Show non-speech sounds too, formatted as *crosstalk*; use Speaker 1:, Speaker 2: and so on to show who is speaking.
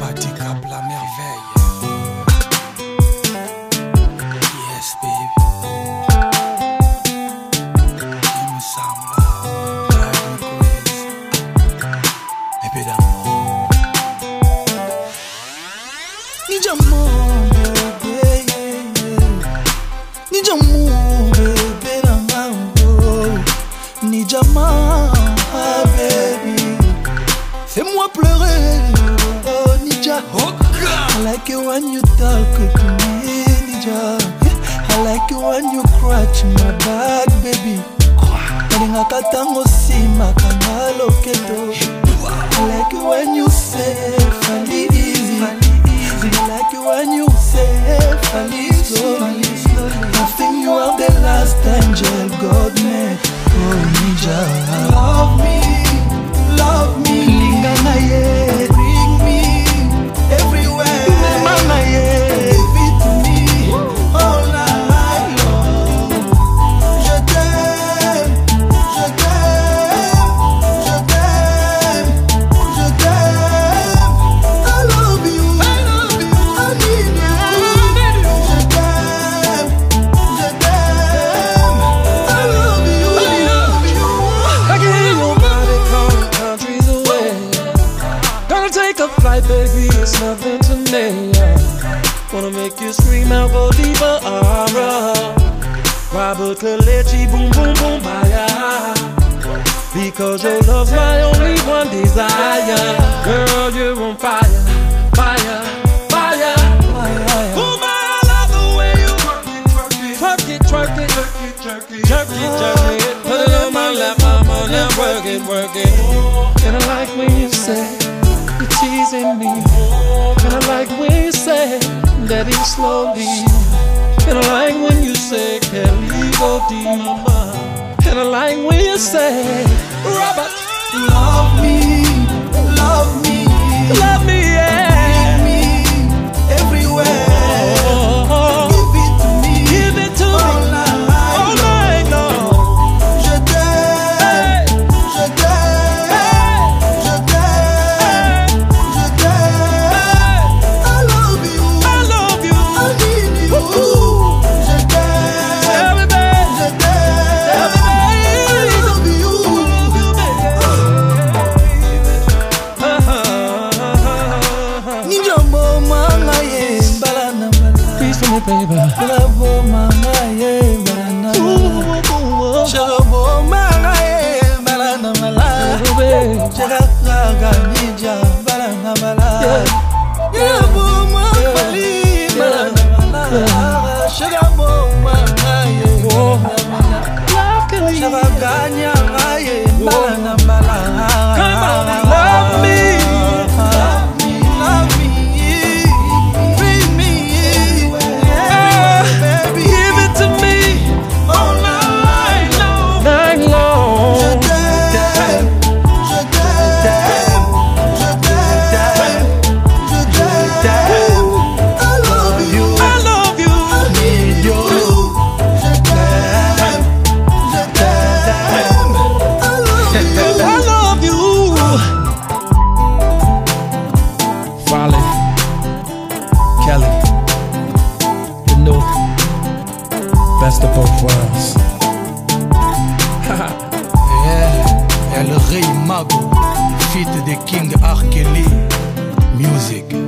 Speaker 1: Cap, la merveille. Yes, baby. Et puis d'amour. Ni d'amour. Ni d'amour. Ni d'amour, baby. Fais-moi pleurer. hookah. I like it when you talk with me, job. I like it when you
Speaker 2: crutch my back, baby. Ningakatango sima kanalo keto Take baby, it's nothing to me. Wanna make you scream out, aura. Robert Kalechi, boom, boom, boom, fire. Because your love's my only one desire. Girl, you're on fire, fire, fire. Woman, I love the way you work it, twerk it, twerk it, jerk it, jerk it, jerk it. Put it on my lap, mama, now work it, work it. And I like when you say you're teasing me. I like when you say that it's slowly. And I like when you say, can we go deeper? And I like when you say, Robert,
Speaker 1: Love me,
Speaker 2: baby. Best of both *laughs*
Speaker 1: Mago, feat de King R. Kelly, music.